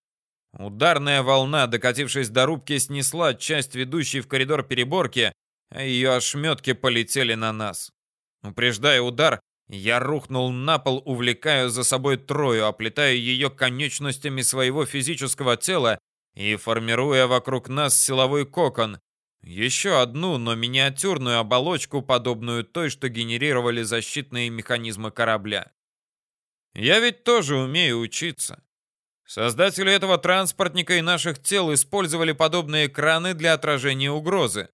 Ударная волна, докатившись до рубки, снесла часть ведущей в коридор переборки, а ее ошметки полетели на нас. Упреждая удар, я рухнул на пол, увлекая за собой Трою, оплетая ее конечностями своего физического тела и формируя вокруг нас силовой кокон. Еще одну, но миниатюрную оболочку, подобную той, что генерировали защитные механизмы корабля. Я ведь тоже умею учиться. Создатели этого транспортника и наших тел использовали подобные экраны для отражения угрозы.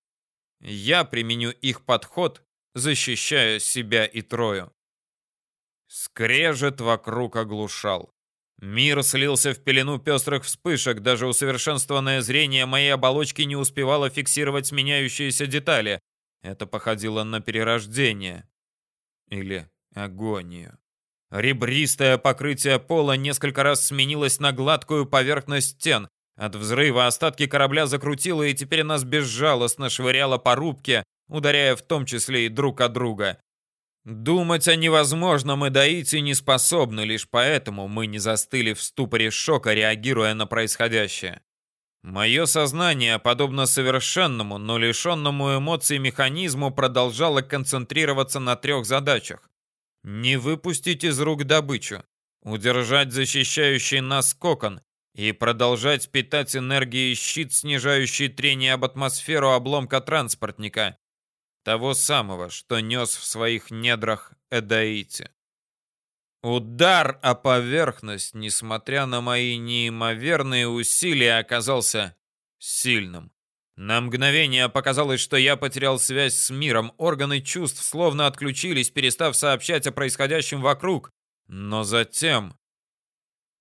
Я применю их подход, защищая себя и Трою. Скрежет вокруг оглушал. Мир слился в пелену пестрых вспышек, даже усовершенствованное зрение моей оболочки не успевало фиксировать меняющиеся детали. Это походило на перерождение. Или агонию. Ребристое покрытие пола несколько раз сменилось на гладкую поверхность стен. От взрыва остатки корабля закрутило, и теперь нас безжалостно швыряло по рубке, ударяя в том числе и друг от друга. Думать о невозможном и доить и не способны, лишь поэтому мы не застыли в ступоре шока, реагируя на происходящее. Мое сознание, подобно совершенному, но лишенному эмоций механизму, продолжало концентрироваться на трех задачах. Не выпустить из рук добычу, удержать защищающий нас кокон и продолжать питать энергией щит, снижающий трение об атмосферу обломка транспортника, того самого, что нес в своих недрах Эдаити. Удар о поверхность, несмотря на мои неимоверные усилия, оказался сильным. На мгновение показалось, что я потерял связь с миром, органы чувств словно отключились, перестав сообщать о происходящем вокруг. Но затем...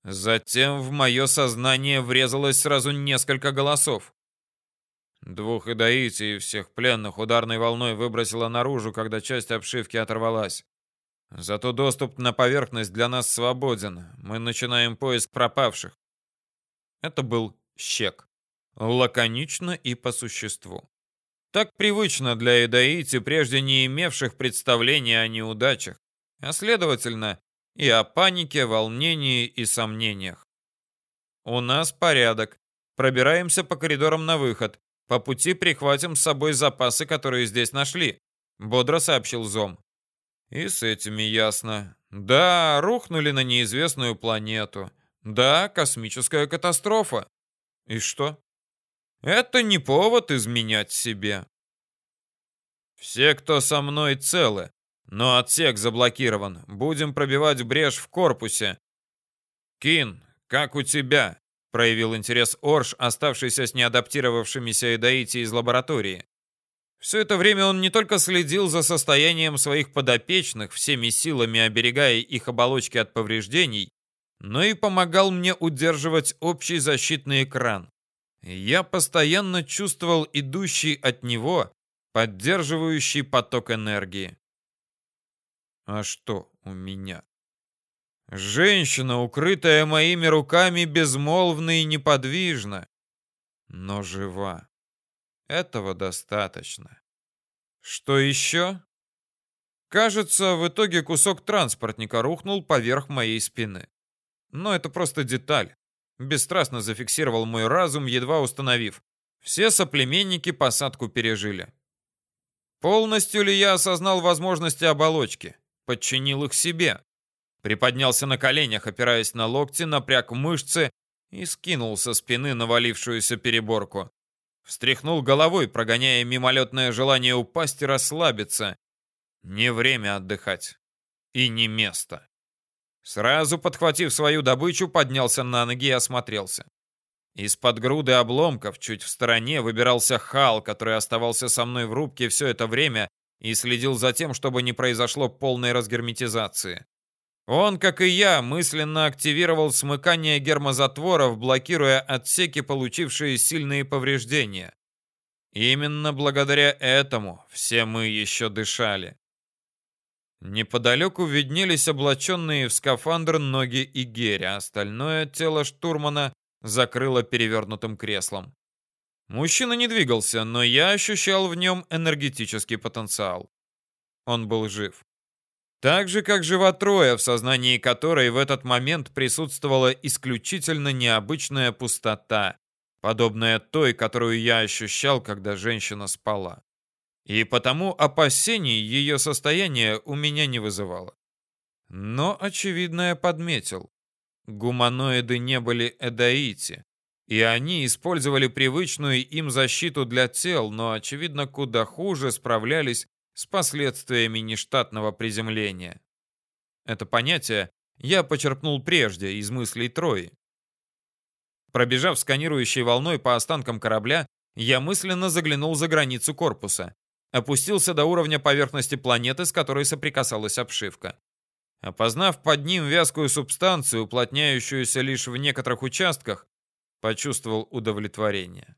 Затем в мое сознание врезалось сразу несколько голосов. Двух идаити и всех пленных ударной волной выбросило наружу, когда часть обшивки оторвалась. Зато доступ на поверхность для нас свободен. Мы начинаем поиск пропавших. Это был щек. Лаконично и по существу. Так привычно для идаити, прежде не имевших представления о неудачах, а следовательно и о панике, волнении и сомнениях. У нас порядок. Пробираемся по коридорам на выход. По пути прихватим с собой запасы, которые здесь нашли, бодро сообщил Зом. И с этими ясно. Да, рухнули на неизвестную планету. Да, космическая катастрофа. И что? Это не повод изменять себе. Все, кто со мной, целы, но отсек заблокирован. Будем пробивать брешь в корпусе. Кин, как у тебя? Проявил интерес Орш, оставшийся с неадаптировавшимися Эдаити из лаборатории. Все это время он не только следил за состоянием своих подопечных, всеми силами оберегая их оболочки от повреждений, но и помогал мне удерживать общий защитный экран. Я постоянно чувствовал идущий от него поддерживающий поток энергии. А что у меня? Женщина, укрытая моими руками, безмолвна и неподвижна, но жива. Этого достаточно. Что еще? Кажется, в итоге кусок транспортника рухнул поверх моей спины. Но это просто деталь. Бесстрастно зафиксировал мой разум, едва установив. Все соплеменники посадку пережили. Полностью ли я осознал возможности оболочки? Подчинил их себе? Приподнялся на коленях, опираясь на локти, напряг мышцы и скинул со спины навалившуюся переборку. Встряхнул головой, прогоняя мимолетное желание упасть и расслабиться. Не время отдыхать. И не место. Сразу подхватив свою добычу, поднялся на ноги и осмотрелся. Из-под груды обломков чуть в стороне выбирался Хал, который оставался со мной в рубке все это время и следил за тем, чтобы не произошло полной разгерметизации. Он, как и я, мысленно активировал смыкание гермозатворов, блокируя отсеки, получившие сильные повреждения. Именно благодаря этому все мы еще дышали. Неподалеку виднелись облаченные в скафандр ноги и Герри, а остальное тело штурмана закрыло перевернутым креслом. Мужчина не двигался, но я ощущал в нем энергетический потенциал. Он был жив. Так же, как жива Троя, в сознании которой в этот момент присутствовала исключительно необычная пустота, подобная той, которую я ощущал, когда женщина спала. И потому опасений ее состояние у меня не вызывало. Но, очевидно, я подметил. Гуманоиды не были эдаити, и они использовали привычную им защиту для тел, но, очевидно, куда хуже справлялись с последствиями нештатного приземления. Это понятие я почерпнул прежде из мыслей Трои. Пробежав сканирующей волной по останкам корабля, я мысленно заглянул за границу корпуса. Опустился до уровня поверхности планеты, с которой соприкасалась обшивка. опознав под ним вязкую субстанцию, уплотняющуюся лишь в некоторых участках, почувствовал удовлетворение.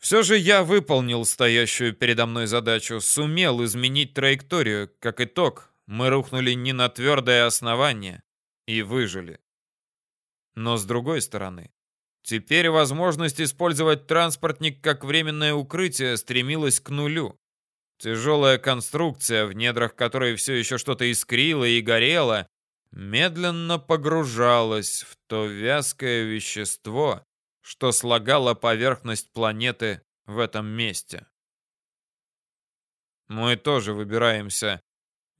Все же я выполнил стоящую передо мной задачу, сумел изменить траекторию. Как итог, мы рухнули не на твердое основание и выжили. Но с другой стороны, теперь возможность использовать транспортник как временное укрытие стремилась к нулю. Тяжелая конструкция, в недрах которой все еще что-то искрило и горело, медленно погружалась в то вязкое вещество, что слагало поверхность планеты в этом месте. Мы тоже выбираемся.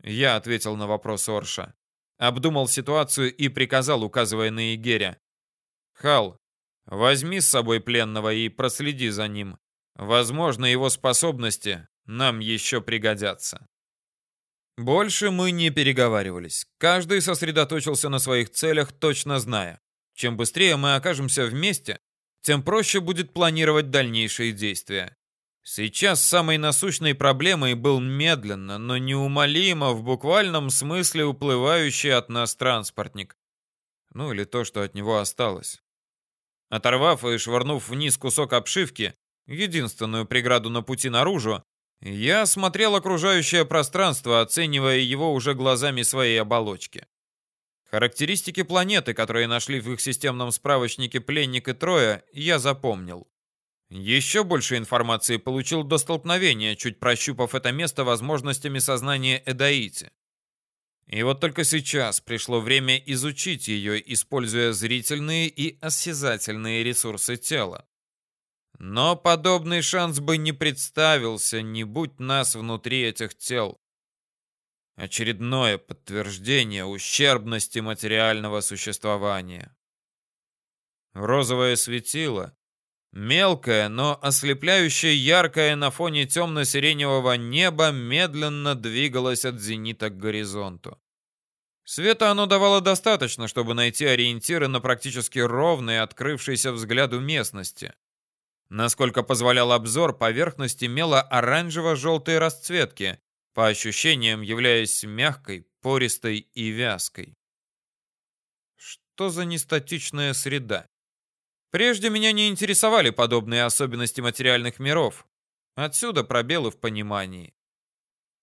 Я ответил на вопрос Орша. Обдумал ситуацию и приказал, указывая на Игеря. Хал, возьми с собой пленного и проследи за ним. Возможно, его способности нам еще пригодятся. Больше мы не переговаривались. Каждый сосредоточился на своих целях, точно зная. Чем быстрее мы окажемся вместе, тем проще будет планировать дальнейшие действия. Сейчас самой насущной проблемой был медленно, но неумолимо в буквальном смысле уплывающий от нас транспортник. Ну или то, что от него осталось. Оторвав и швырнув вниз кусок обшивки, единственную преграду на пути наружу, я осмотрел окружающее пространство, оценивая его уже глазами своей оболочки. Характеристики планеты, которые нашли в их системном справочнике Пленник и Троя, я запомнил. Еще больше информации получил до столкновения, чуть прощупав это место возможностями сознания Эдаити. И вот только сейчас пришло время изучить ее, используя зрительные и осязательные ресурсы тела. Но подобный шанс бы не представился, не будь нас внутри этих тел. Очередное подтверждение ущербности материального существования. Розовое светило, мелкое, но ослепляющее яркое на фоне темно-сиреневого неба, медленно двигалось от зенита к горизонту. Света оно давало достаточно, чтобы найти ориентиры на практически ровной, открывшейся взгляду местности. Насколько позволял обзор, поверхность имела оранжево-желтые расцветки, по ощущениям являясь мягкой, пористой и вязкой. Что за нестатичная среда? Прежде меня не интересовали подобные особенности материальных миров. Отсюда пробелы в понимании.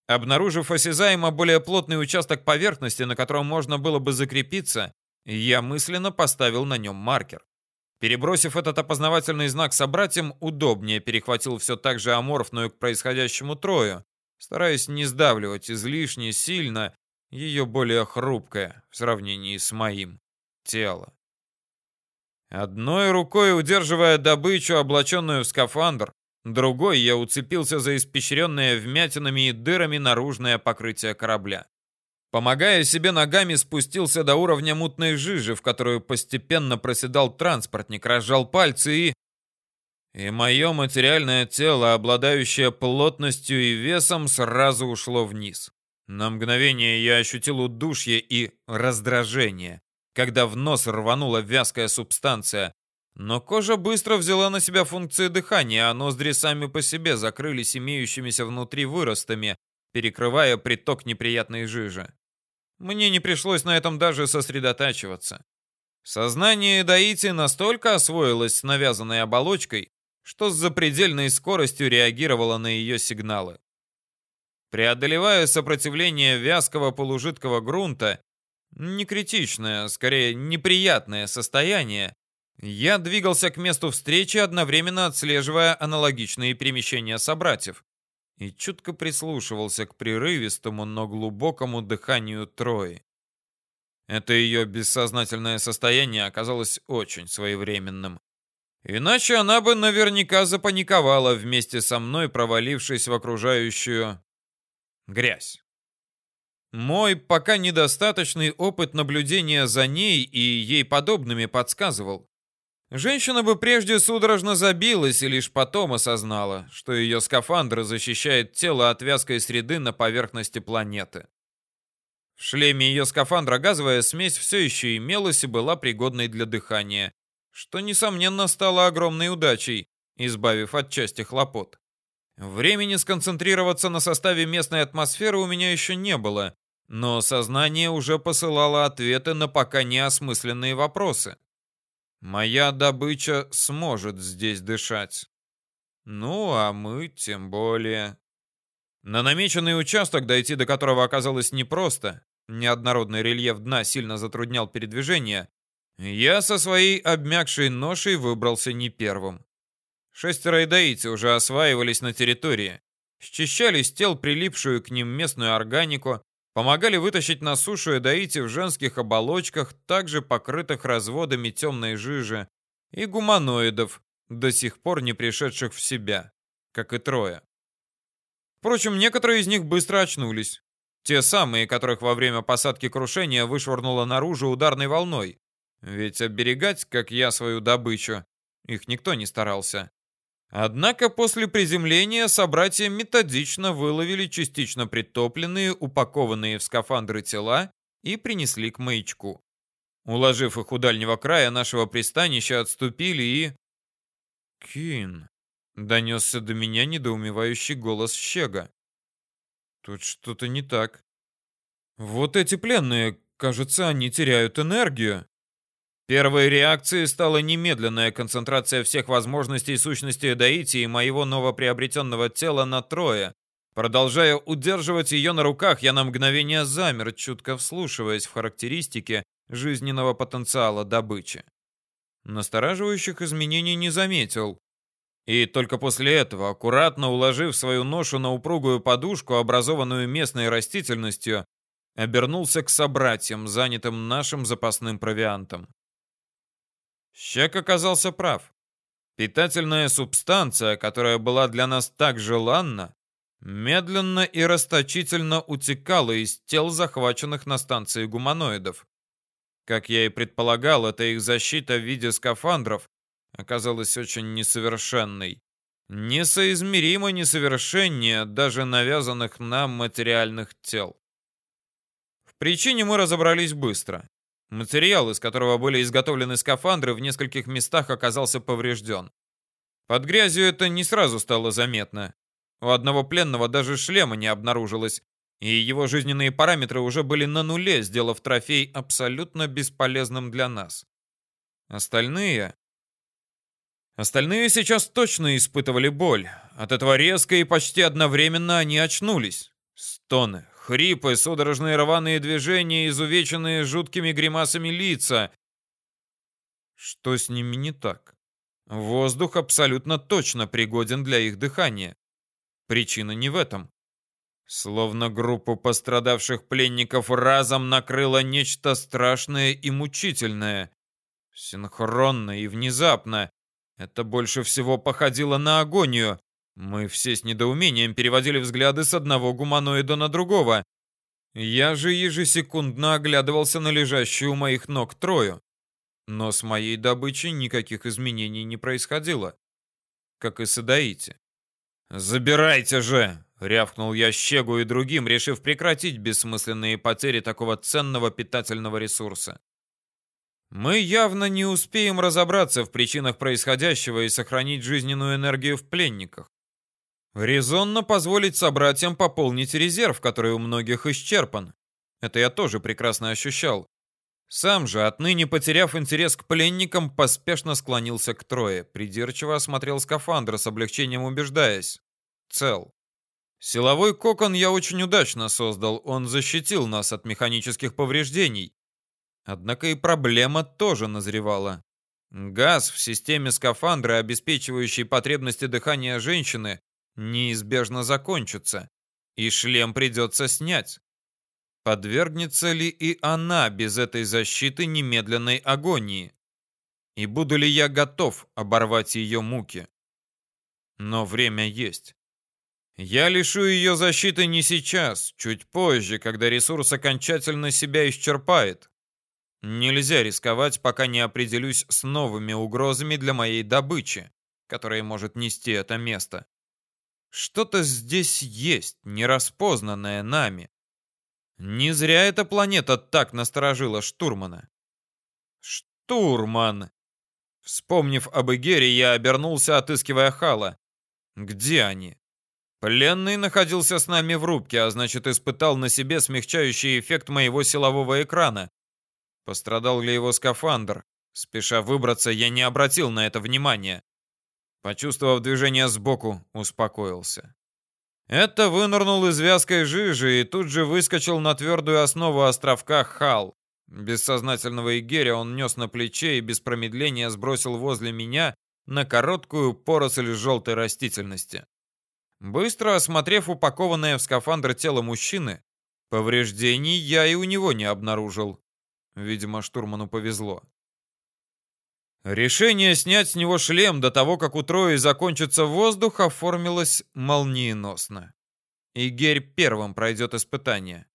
Обнаружив осязаемо более плотный участок поверхности, на котором можно было бы закрепиться, я мысленно поставил на нем маркер. Перебросив этот опознавательный знак собратьям, удобнее перехватил все так же аморфную к происходящему трою, стараясь не сдавливать излишне сильно ее более хрупкое в сравнении с моим тело. Одной рукой удерживая добычу, облаченную в скафандр, другой я уцепился за испещренное вмятинами и дырами наружное покрытие корабля. Помогая себе ногами, спустился до уровня мутной жижи, в которую постепенно проседал транспортник, разжал пальцы и... И мое материальное тело, обладающее плотностью и весом, сразу ушло вниз. На мгновение я ощутил удушье и раздражение, когда в нос рванула вязкая субстанция. Но кожа быстро взяла на себя функции дыхания, а ноздри сами по себе закрылись имеющимися внутри выростами, перекрывая приток неприятной жижи. Мне не пришлось на этом даже сосредотачиваться. Сознание Даити настолько освоилось с навязанной оболочкой, что с запредельной скоростью реагировало на ее сигналы. Преодолевая сопротивление вязкого полужидкого грунта, не критичное, скорее неприятное состояние, я двигался к месту встречи, одновременно отслеживая аналогичные перемещения собратьев, и чутко прислушивался к прерывистому, но глубокому дыханию Трои. Это ее бессознательное состояние оказалось очень своевременным. Иначе она бы наверняка запаниковала вместе со мной, провалившись в окружающую грязь. Мой пока недостаточный опыт наблюдения за ней и ей подобными подсказывал. Женщина бы прежде судорожно забилась и лишь потом осознала, что ее скафандр защищает тело от вязкой среды на поверхности планеты. В шлеме ее скафандра газовая смесь все еще имелась и была пригодной для дыхания, что, несомненно, стало огромной удачей, избавив от части хлопот. Времени сконцентрироваться на составе местной атмосферы у меня еще не было, но сознание уже посылало ответы на пока неосмысленные вопросы. Моя добыча сможет здесь дышать. Ну, а мы тем более. На намеченный участок, дойти до которого оказалось непросто, неоднородный рельеф дна сильно затруднял передвижение, я со своей обмякшей ношей выбрался не первым. Шестеро идаити уже осваивались на территории, счищали с тел прилипшую к ним местную органику, помогали вытащить на сушу эдаити в женских оболочках, также покрытых разводами темной жижи, и гуманоидов, до сих пор не пришедших в себя, как и трое. Впрочем, некоторые из них быстро очнулись. Те самые, которых во время посадки крушения вышвырнуло наружу ударной волной. Ведь оберегать, как я, свою добычу, их никто не старался. Однако после приземления собратья методично выловили частично притопленные, упакованные в скафандры тела и принесли к маячку. Уложив их у дальнего края нашего пристанища, отступили и... «Кин!» — донесся до меня недоумевающий голос Щега. «Тут что-то не так. Вот эти пленные, кажется, они теряют энергию». Первой реакцией стала немедленная концентрация всех возможностей сущности Эдаити и моего новоприобретенного тела на трое. Продолжая удерживать ее на руках, я на мгновение замер, чутко вслушиваясь в характеристики жизненного потенциала добычи. Настораживающих изменений не заметил. И только после этого, аккуратно уложив свою ношу на упругую подушку, образованную местной растительностью, обернулся к собратьям, занятым нашим запасным провиантом. Щек оказался прав. Питательная субстанция, которая была для нас так желанна, медленно и расточительно утекала из тел захваченных на станции гуманоидов. Как я и предполагал, эта их защита в виде скафандров оказалась очень несовершенной. Несоизмеримо несовершеннее даже навязанных нам материальных тел. В причине мы разобрались быстро. Материал, из которого были изготовлены скафандры, в нескольких местах оказался поврежден. Под грязью это не сразу стало заметно. У одного пленного даже шлема не обнаружилось, и его жизненные параметры уже были на нуле, сделав трофей абсолютно бесполезным для нас. Остальные... Остальные сейчас точно испытывали боль. От этого резко и почти одновременно они очнулись. Стоны, Хрипы, судорожные рваные движения, изувеченные жуткими гримасами лица. Что с ними не так? Воздух абсолютно точно пригоден для их дыхания. Причина не в этом. Словно группу пострадавших пленников разом накрыло нечто страшное и мучительное. Синхронно и внезапно. Это больше всего походило на агонию. Мы все с недоумением переводили взгляды с одного гуманоида на другого. Я же ежесекундно оглядывался на лежащую у моих ног Трою. Но с моей добычей никаких изменений не происходило. Как и с Адаити. «Забирайте же!» — рявкнул я Щегу и другим, решив прекратить бессмысленные потери такого ценного питательного ресурса. Мы явно не успеем разобраться в причинах происходящего и сохранить жизненную энергию в пленниках. Резонно позволить собратьям пополнить резерв, который у многих исчерпан. Это я тоже прекрасно ощущал. Сам же, отныне потеряв интерес к пленникам, поспешно склонился к Трое, придирчиво осмотрел скафандр с облегчением убеждаясь. Цел. Силовой кокон я очень удачно создал, он защитил нас от механических повреждений. Однако и проблема тоже назревала. Газ в системе скафандра, обеспечивающий потребности дыхания женщины, неизбежно закончится, и шлем придется снять. Подвергнется ли и она без этой защиты немедленной агонии? И буду ли я готов оборвать ее муки? Но время есть. Я лишу ее защиты не сейчас, чуть позже, когда ресурс окончательно себя исчерпает. Нельзя рисковать, пока не определюсь с новыми угрозами для моей добычи, которая может нести это место. Что-то здесь есть, нераспознанное нами. Не зря эта планета так насторожила штурмана. Штурман! Вспомнив об Игере, я обернулся, отыскивая Хала. Где они? Пленный находился с нами в рубке, а значит, испытал на себе смягчающий эффект моего силового экрана. Пострадал ли его скафандр? Спеша выбраться, я не обратил на это внимания. Почувствовав движение сбоку, успокоился. Это вынырнул из вязкой жижи и тут же выскочил на твердую основу островка Хал. Бессознательного Игеря он нес на плече и без промедления сбросил возле меня на короткую поросль желтой растительности. Быстро осмотрев упакованное в скафандр тело мужчины, повреждений я и у него не обнаружил. Видимо, штурману повезло. Решение снять с него шлем до того, как у Трои закончится воздух, оформилось молниеносно. Игерь первым пройдет испытание.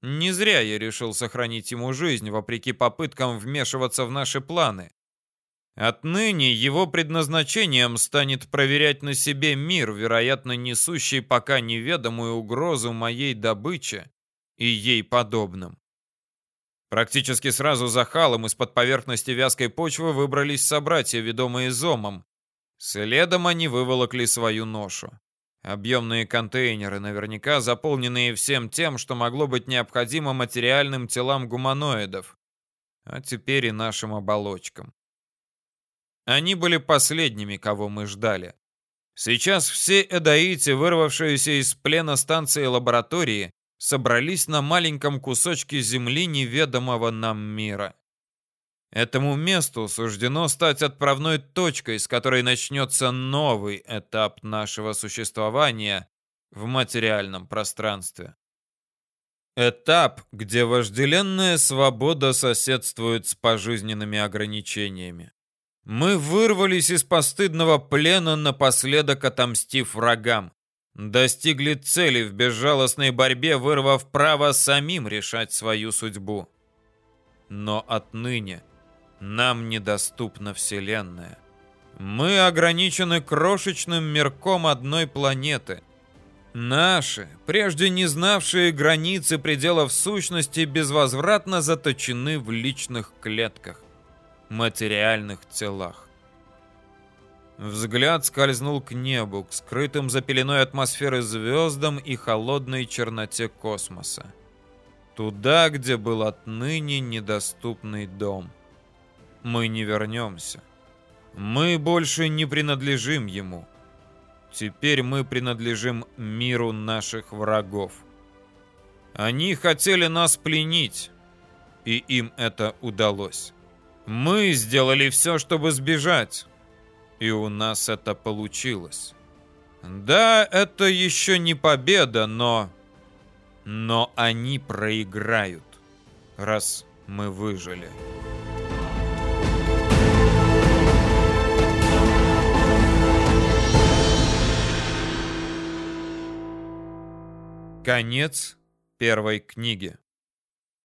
Не зря я решил сохранить ему жизнь, вопреки попыткам вмешиваться в наши планы. Отныне его предназначением станет проверять на себе мир, вероятно, несущий пока неведомую угрозу моей добыче и ей подобным. Практически сразу за халом из-под поверхности вязкой почвы выбрались собратья, ведомые зомом. Следом они выволокли свою ношу. Объемные контейнеры, наверняка заполненные всем тем, что могло быть необходимо материальным телам гуманоидов, а теперь и нашим оболочкам. Они были последними, кого мы ждали. Сейчас все эдаити, вырвавшиеся из плена станции лаборатории, собрались на маленьком кусочке земли неведомого нам мира. Этому месту суждено стать отправной точкой, с которой начнется новый этап нашего существования в материальном пространстве. Этап, где вожделенная свобода соседствует с пожизненными ограничениями. Мы вырвались из постыдного плена, напоследок отомстив врагам. Достигли цели в безжалостной борьбе, вырвав право самим решать свою судьбу. Но отныне нам недоступна Вселенная. Мы ограничены крошечным мирком одной планеты. Наши, прежде не знавшие границы пределов сущности, безвозвратно заточены в личных клетках материальных телах. Взгляд скользнул к небу, к скрытым за пеленой атмосферы звездам и холодной черноте космоса. Туда, где был отныне недоступный дом. Мы не вернемся. Мы больше не принадлежим ему. Теперь мы принадлежим миру наших врагов. Они хотели нас пленить, и им это удалось. Мы сделали все, чтобы сбежать. И у нас это получилось. Да, это еще не победа, но... Но они проиграют, раз мы выжили. Конец первой книги.